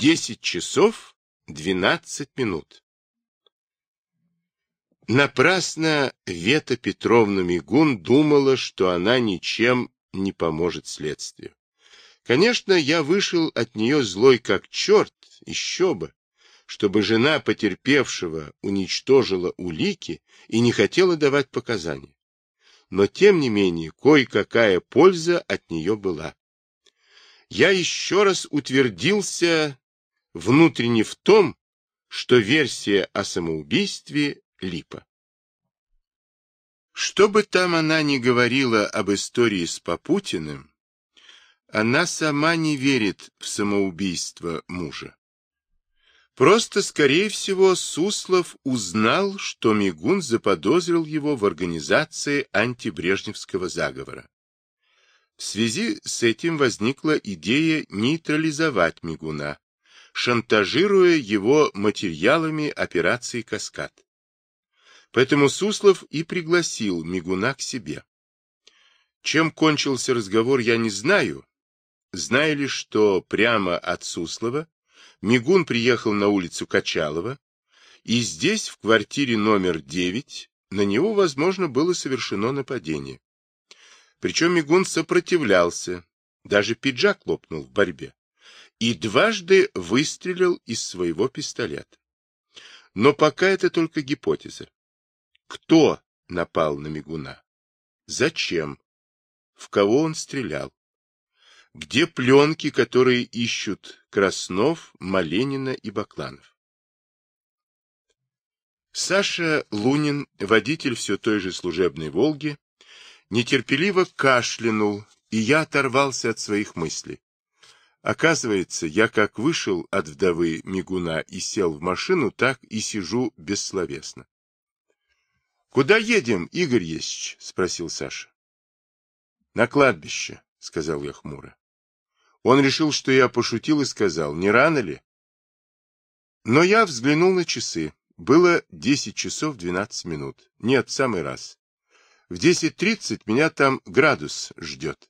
Десять часов двенадцать минут. Напрасно Вета Петровна Мигун думала, что она ничем не поможет следствию. Конечно, я вышел от нее злой как черт, еще бы, чтобы жена потерпевшего уничтожила улики и не хотела давать показания. Но, тем не менее, кое-какая польза от нее была. Я еще раз утвердился внутренне в том, что версия о самоубийстве липа. Что бы там она ни говорила об истории с Попутиным, она сама не верит в самоубийство мужа. Просто, скорее всего, Суслов узнал, что Мигун заподозрил его в организации антибрежневского заговора. В связи с этим возникла идея нейтрализовать Мигуна, шантажируя его материалами операции «Каскад». Поэтому Суслов и пригласил Мигуна к себе. Чем кончился разговор, я не знаю. Знаю лишь, что прямо от Суслова Мигун приехал на улицу Качалова, и здесь, в квартире номер 9, на него, возможно, было совершено нападение. Причем Мигун сопротивлялся, даже пиджак лопнул в борьбе, и дважды выстрелил из своего пистолета. Но пока это только гипотеза. Кто напал на Мигуна? Зачем? В кого он стрелял? Где пленки, которые ищут Краснов, Маленина и Бакланов? Саша Лунин, водитель все той же служебной «Волги», нетерпеливо кашлянул, и я оторвался от своих мыслей. Оказывается, я как вышел от вдовы Мигуна и сел в машину, так и сижу бессловесно. — Куда едем, Игорь Есич? — спросил Саша. — На кладбище, — сказал я хмуро. Он решил, что я пошутил и сказал, не рано ли? Но я взглянул на часы. Было десять часов двенадцать минут. Нет, самый раз. В десять тридцать меня там градус ждет. —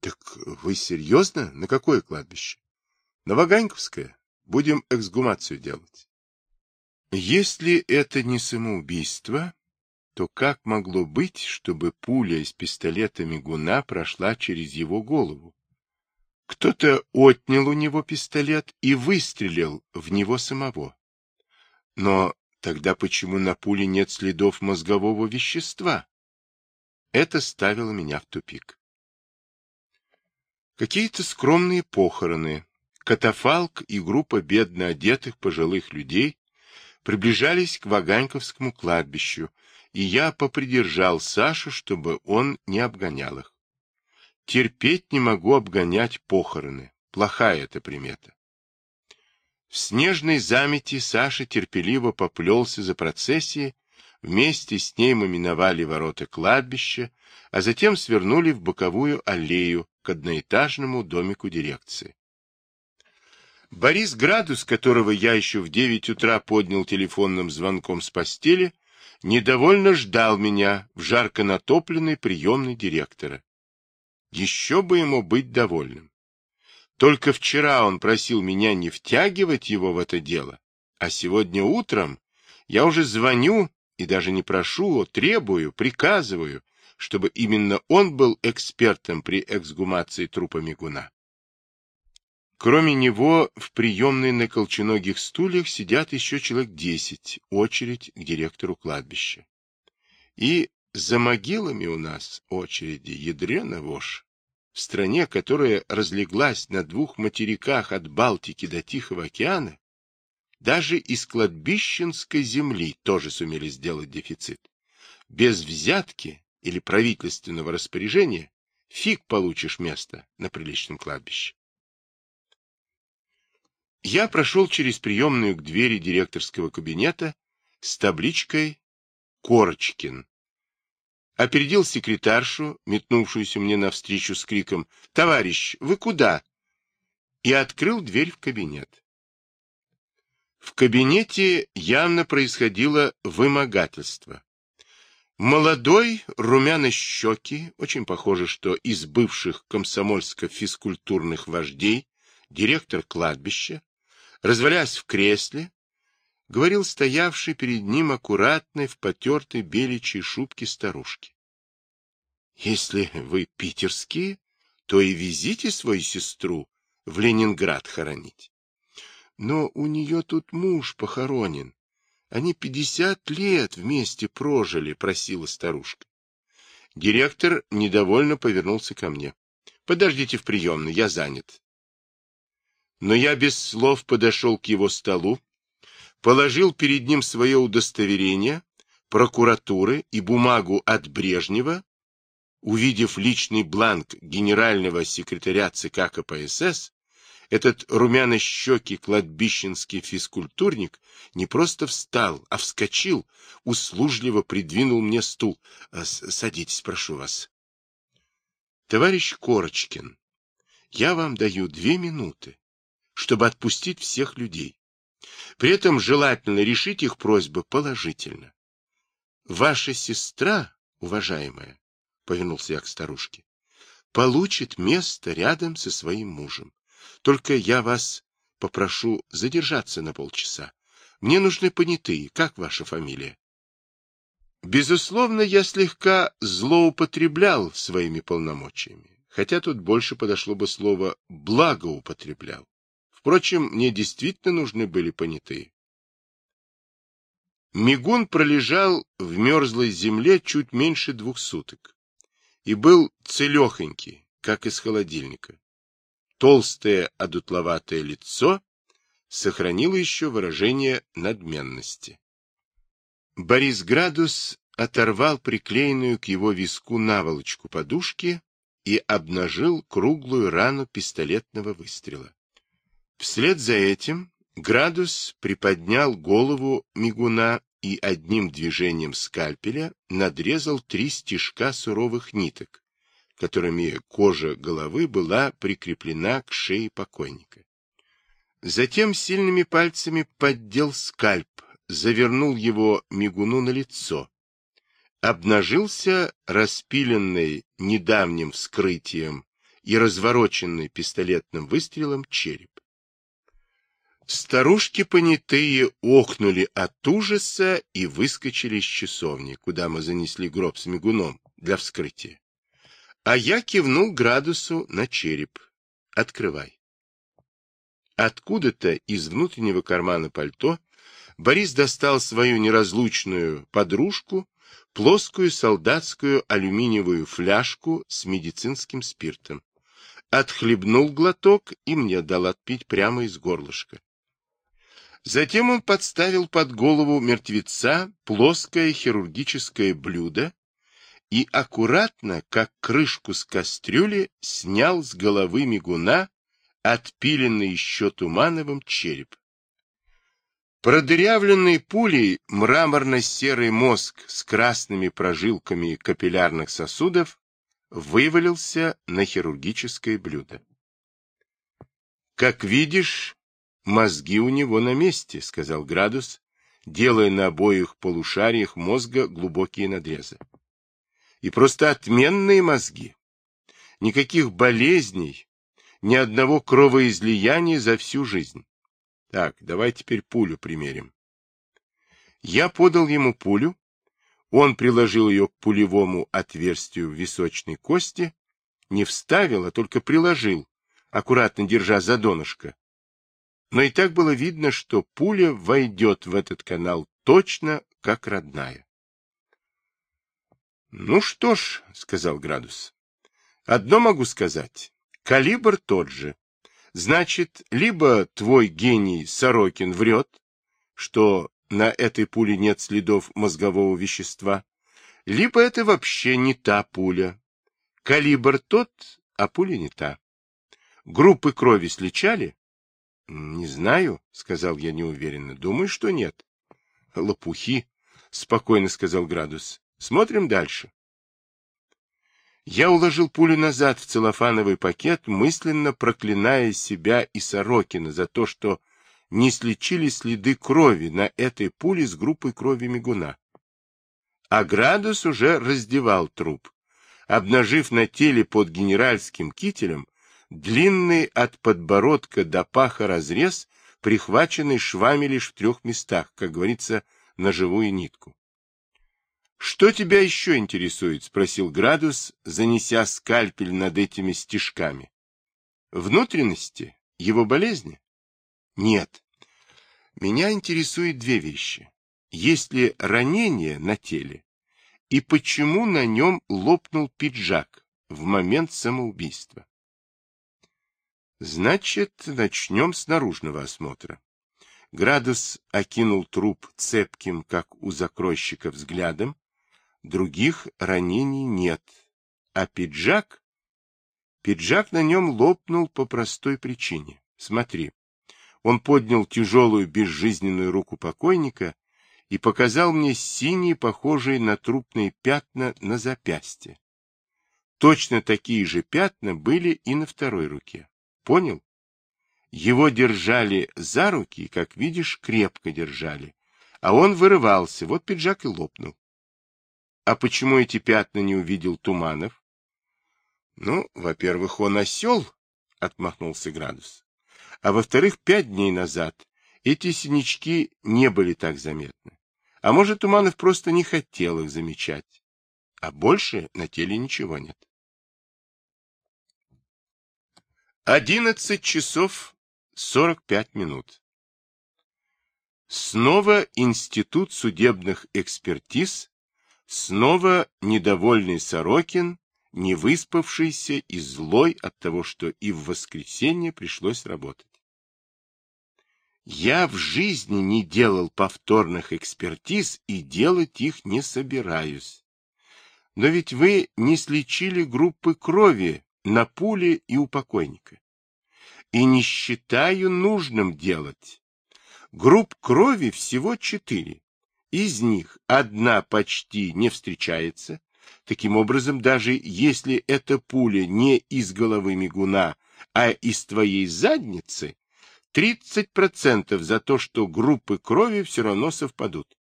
Так вы серьезно? На какое кладбище? — На Ваганьковское. Будем эксгумацию делать. Если это не самоубийство, то как могло быть, чтобы пуля из пистолета Мигуна прошла через его голову? Кто-то отнял у него пистолет и выстрелил в него самого. Но тогда почему на пуле нет следов мозгового вещества? Это ставило меня в тупик. Какие-то скромные похороны, катафалк и группа бедно одетых пожилых людей приближались к Ваганьковскому кладбищу, и я попридержал Сашу, чтобы он не обгонял их. Терпеть не могу обгонять похороны. Плохая эта примета. В снежной замети Саша терпеливо поплелся за процессией, вместе с ней мы миновали ворота кладбища, а затем свернули в боковую аллею к одноэтажному домику дирекции. Борис Градус, которого я еще в девять утра поднял телефонным звонком с постели, недовольно ждал меня в жарко натопленной приемной директора. Еще бы ему быть довольным. Только вчера он просил меня не втягивать его в это дело, а сегодня утром я уже звоню и даже не прошу, а требую, приказываю, чтобы именно он был экспертом при эксгумации трупа Мигуна. Кроме него, в приемной на колченогих стульях сидят еще человек десять, очередь к директору кладбища. И за могилами у нас очереди ядрена вошь. В стране, которая разлеглась на двух материках от Балтики до Тихого океана, даже из кладбищенской земли тоже сумели сделать дефицит. Без взятки или правительственного распоряжения фиг получишь место на приличном кладбище. Я прошел через приемную к двери директорского кабинета с табличкой «Корочкин». Опередил секретаршу, метнувшуюся мне навстречу с криком «Товарищ, вы куда?» и открыл дверь в кабинет. В кабинете явно происходило вымогательство. Молодой, румяно-щекий, очень похоже, что из бывших комсомольско-физкультурных вождей, директор кладбища, Развалясь в кресле, говорил стоявший перед ним аккуратной в потертой беличьей шубке старушки. — Если вы питерские, то и везите свою сестру в Ленинград хоронить. Но у нее тут муж похоронен. Они пятьдесят лет вместе прожили, просила старушка. Директор недовольно повернулся ко мне. Подождите в приемной, я занят. Но я без слов подошел к его столу, положил перед ним свое удостоверение, прокуратуры и бумагу от Брежнева, увидев личный бланк генерального секретаря ЦК КПСС, этот румяно-щекий кладбищенский физкультурник не просто встал, а вскочил, услужливо придвинул мне стул. «Э, — Садитесь, прошу вас. — Товарищ Корочкин, я вам даю две минуты, чтобы отпустить всех людей. При этом желательно решить их просьбы положительно. Ваша сестра, уважаемая, — повернулся я к старушке, — получит место рядом со своим мужем. Только я вас попрошу задержаться на полчаса. Мне нужны понятые. Как ваша фамилия? Безусловно, я слегка злоупотреблял своими полномочиями, хотя тут больше подошло бы слово «благоупотреблял». Впрочем, мне действительно нужны были понятые. Мигун пролежал в мерзлой земле чуть меньше двух суток и был целехонький, как из холодильника толстое одутловатое лицо сохранило еще выражение надменности. Борис Градус оторвал приклеенную к его виску наволочку подушки и обнажил круглую рану пистолетного выстрела. Вслед за этим Градус приподнял голову мигуна и одним движением скальпеля надрезал три стежка суровых ниток, которыми кожа головы была прикреплена к шее покойника. Затем сильными пальцами поддел скальп, завернул его мигуну на лицо. Обнажился распиленный недавним вскрытием и развороченный пистолетным выстрелом череп. Старушки понятые охнули от ужаса и выскочили из часовни, куда мы занесли гроб с мигуном для вскрытия. А я кивнул градусу на череп. Открывай. Откуда-то из внутреннего кармана пальто Борис достал свою неразлучную подружку, плоскую солдатскую алюминиевую фляжку с медицинским спиртом. Отхлебнул глоток и мне дал отпить прямо из горлышка. Затем он подставил под голову мертвеца плоское хирургическое блюдо и аккуратно, как крышку с кастрюли, снял с головы мигуна отпиленный еще Тумановым череп. Продырявленный пулей мраморно-серый мозг с красными прожилками капиллярных сосудов вывалился на хирургическое блюдо. «Как видишь, мозги у него на месте», — сказал Градус, делая на обоих полушариях мозга глубокие надрезы и просто отменные мозги. Никаких болезней, ни одного кровоизлияния за всю жизнь. Так, давай теперь пулю примерим. Я подал ему пулю, он приложил ее к пулевому отверстию в височной кости, не вставил, а только приложил, аккуратно держа за донышко. Но и так было видно, что пуля войдет в этот канал точно как родная. — Ну что ж, — сказал Градус, — одно могу сказать. Калибр тот же. Значит, либо твой гений Сорокин врет, что на этой пуле нет следов мозгового вещества, либо это вообще не та пуля. Калибр тот, а пуля не та. Группы крови сличали? — Не знаю, — сказал я неуверенно. — Думаю, что нет. — Лопухи, — спокойно сказал Градус. Смотрим дальше. Я уложил пулю назад в целлофановый пакет, мысленно проклиная себя и Сорокина за то, что не слечили следы крови на этой пуле с группой крови мигуна. А Градус уже раздевал труп, обнажив на теле под генеральским кителем длинный от подбородка до паха разрез прихваченный швами лишь в трех местах, как говорится, на живую нитку. «Что тебя еще интересует?» — спросил Градус, занеся скальпель над этими стежками. «Внутренности? Его болезни?» «Нет. Меня интересуют две вещи. Есть ли ранение на теле и почему на нем лопнул пиджак в момент самоубийства?» «Значит, начнем с наружного осмотра». Градус окинул труп цепким, как у закройщика, взглядом, Других ранений нет. А пиджак? Пиджак на нем лопнул по простой причине. Смотри. Он поднял тяжелую безжизненную руку покойника и показал мне синие, похожие на трупные пятна на запястье. Точно такие же пятна были и на второй руке. Понял? Его держали за руки, как видишь, крепко держали. А он вырывался, вот пиджак и лопнул. А почему эти пятна не увидел Туманов? Ну, во-первых, он осел, отмахнулся Градус. А во-вторых, пять дней назад эти синячки не были так заметны. А может, Туманов просто не хотел их замечать. А больше на теле ничего нет. Одиннадцать часов сорок пять минут. Снова Институт судебных экспертиз Снова недовольный Сорокин, не выспавшийся и злой от того, что и в воскресенье пришлось работать. Я в жизни не делал повторных экспертиз и делать их не собираюсь. Но ведь вы не слечили группы крови на пуле и у покойника. И не считаю нужным делать. Групп крови всего четыре. Из них одна почти не встречается. Таким образом, даже если эта пуля не из головы мигуна, а из твоей задницы, 30% за то, что группы крови все равно совпадут.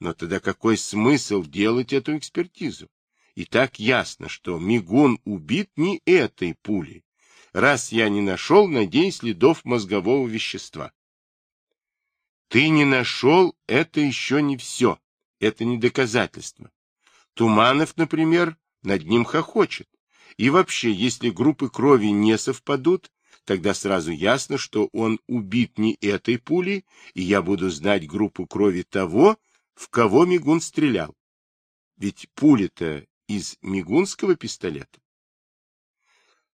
Но тогда какой смысл делать эту экспертизу? И так ясно, что мигун убит не этой пулей, раз я не нашел на день следов мозгового вещества. Ты не нашел, это еще не все. Это не доказательство. Туманов, например, над ним хохочет. И вообще, если группы крови не совпадут, тогда сразу ясно, что он убит не этой пулей, и я буду знать группу крови того, в кого Мигун стрелял. Ведь пуля-то из мигунского пистолета.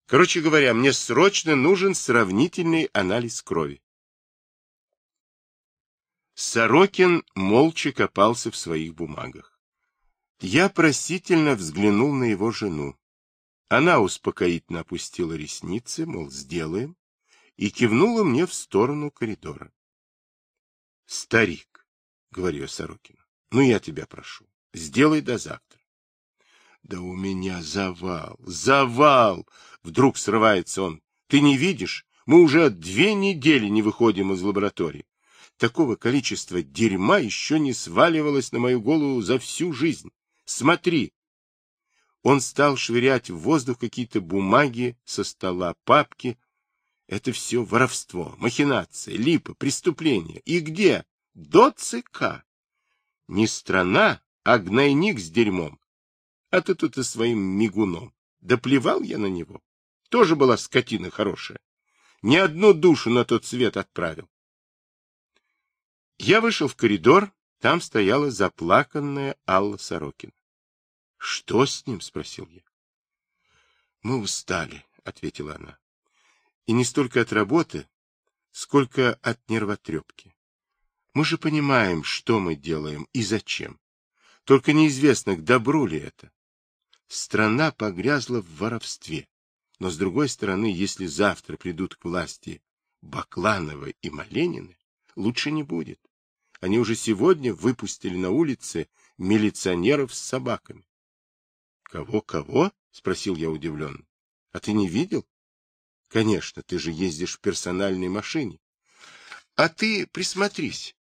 Короче говоря, мне срочно нужен сравнительный анализ крови. Сорокин молча копался в своих бумагах. Я просительно взглянул на его жену. Она успокоительно опустила ресницы, мол, сделаем, и кивнула мне в сторону коридора. — Старик, — говорю я Сорокину, — ну я тебя прошу, сделай до завтра. — Да у меня завал, завал! — вдруг срывается он. — Ты не видишь? Мы уже две недели не выходим из лаборатории. Такого количества дерьма еще не сваливалось на мою голову за всю жизнь. Смотри. Он стал швырять в воздух какие-то бумаги со стола, папки. Это все воровство, махинация, липа, преступление. И где? До ЦК. Не страна, а гнойник с дерьмом. А ты тут и своим мигуном. Да плевал я на него. Тоже была скотина хорошая. Ни одну душу на тот свет отправил. Я вышел в коридор, там стояла заплаканная Алла Сорокина. — Что с ним? — спросил я. — Мы устали, — ответила она. — И не столько от работы, сколько от нервотрепки. Мы же понимаем, что мы делаем и зачем. Только неизвестно, к добру ли это. Страна погрязла в воровстве. Но, с другой стороны, если завтра придут к власти Баклановы и Маленины, лучше не будет. Они уже сегодня выпустили на улицы милиционеров с собаками. «Кого, кого — спросил я удивленно. — А ты не видел? — Конечно, ты же ездишь в персональной машине. — А ты присмотрись.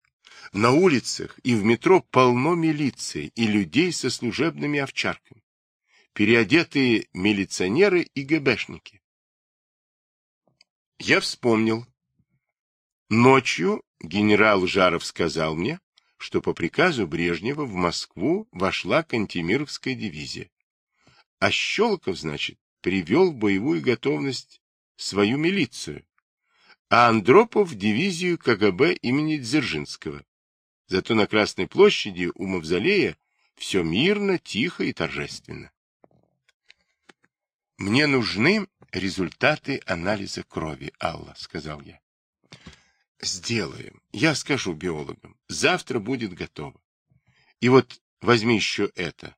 На улицах и в метро полно милиции и людей со служебными овчарками. Переодетые милиционеры и ГБшники. Я вспомнил, Ночью генерал Жаров сказал мне, что по приказу Брежнева в Москву вошла Кантемировская дивизия. А Щелоков, значит, привел в боевую готовность свою милицию, а Андропов дивизию КГБ имени Дзержинского. Зато на Красной площади у Мавзолея все мирно, тихо и торжественно. Мне нужны результаты анализа крови, Алла, сказал я. Сделаем. Я скажу биологам. Завтра будет готово. И вот возьми еще это.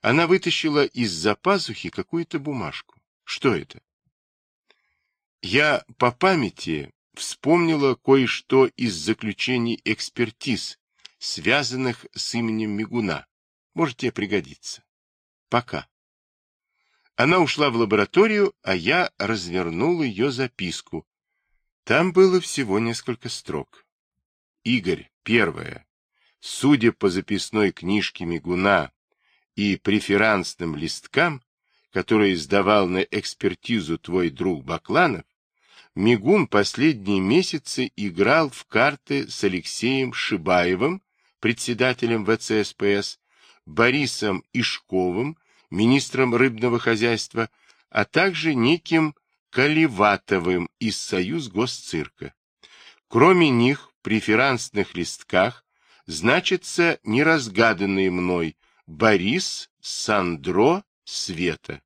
Она вытащила из-за пазухи какую-то бумажку. Что это? Я по памяти вспомнила кое-что из заключений экспертиз, связанных с именем Мигуна. Может тебе пригодиться. Пока. Она ушла в лабораторию, а я развернул ее записку. Там было всего несколько строк. Игорь, первое. Судя по записной книжке Мигуна и преферансным листкам, которые сдавал на экспертизу твой друг Бакланов, Мигун последние месяцы играл в карты с Алексеем Шибаевым, председателем ВЦСПС, Борисом Ишковым, министром рыбного хозяйства, а также неким Каливатовым из Союз Госцирка. Кроме них, в преферансных листках значится неразгаданный мной Борис, Сандро, Света.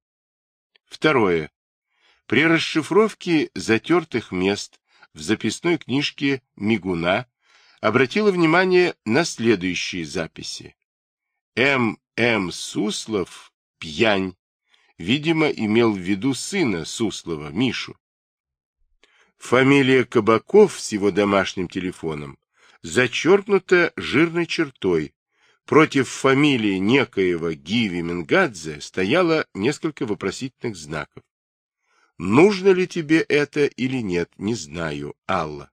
Второе. При расшифровке затертых мест в записной книжке Мигуна обратила внимание на следующие записи. М. М. Суслов пьянь, видимо, имел в виду сына Суслова, Мишу. Фамилия Кабаков с его домашним телефоном зачеркнута жирной чертой. Против фамилии некоего Гиви Мингадзе стояло несколько вопросительных знаков. Нужно ли тебе это или нет, не знаю, Алла.